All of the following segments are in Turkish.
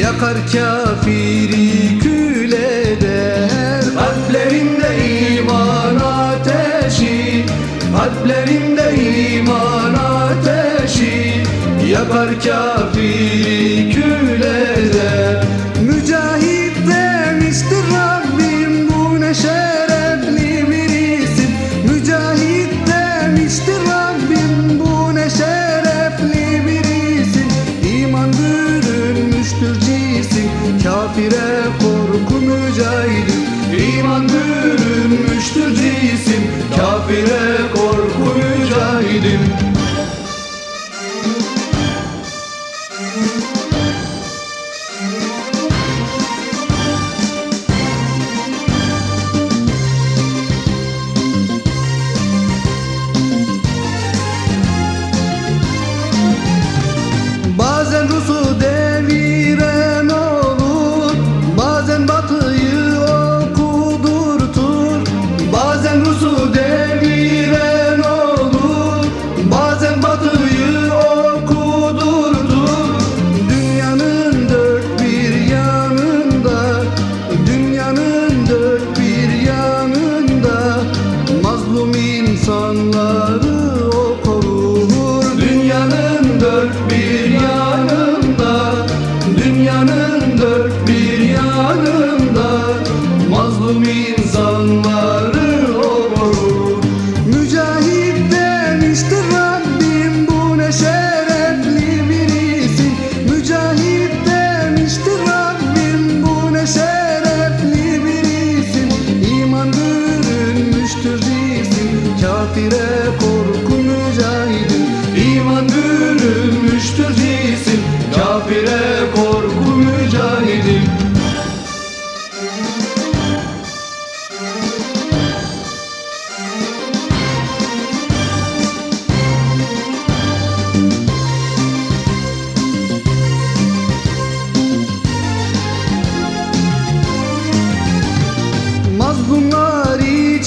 Yakar kafiri kül eder Kalplerinde iman ateşi Kalplerinde iman ateşi. Yakar kafiri kafire korku mücahidi İman bürünmüştür cisim kafire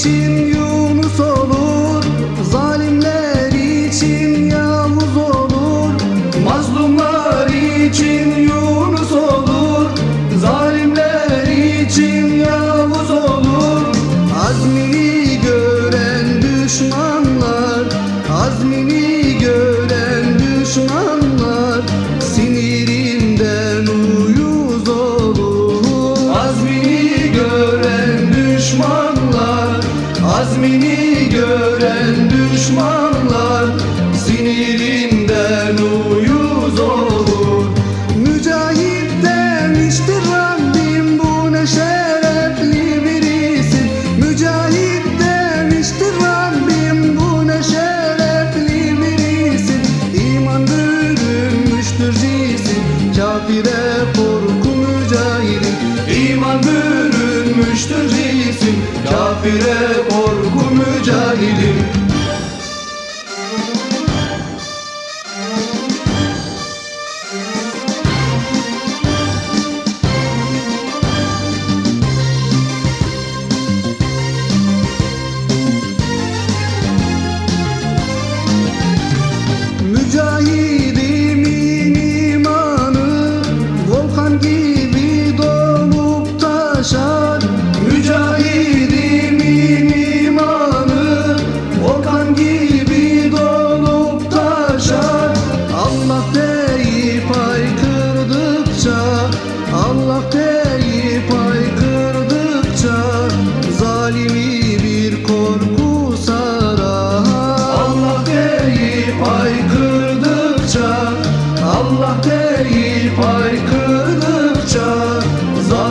see Azmini gören düşmanlar Sinirinden uyuz olur. Mücahit demiştir Rabbim Bu ne şerefli bir isim Mücahit demiştir Rabbim Bu ne şerefli bir isim İman bürünmüştür cisim Kafire korku mücahidin. İman bürünmüştür cisim kafire cahilim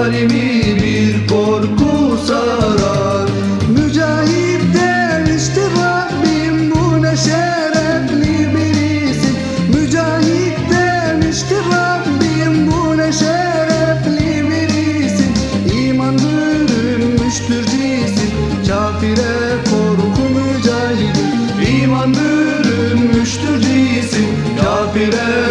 alemi bir korku sarar. Mücahit dervişti Rabbim bu ne şerefli bir isim Mücahit dervişti Rabbim bu ne şerefli birisi İman bürünmüştür cisim kafire korku mücahit İman bürünmüştür cisim kafire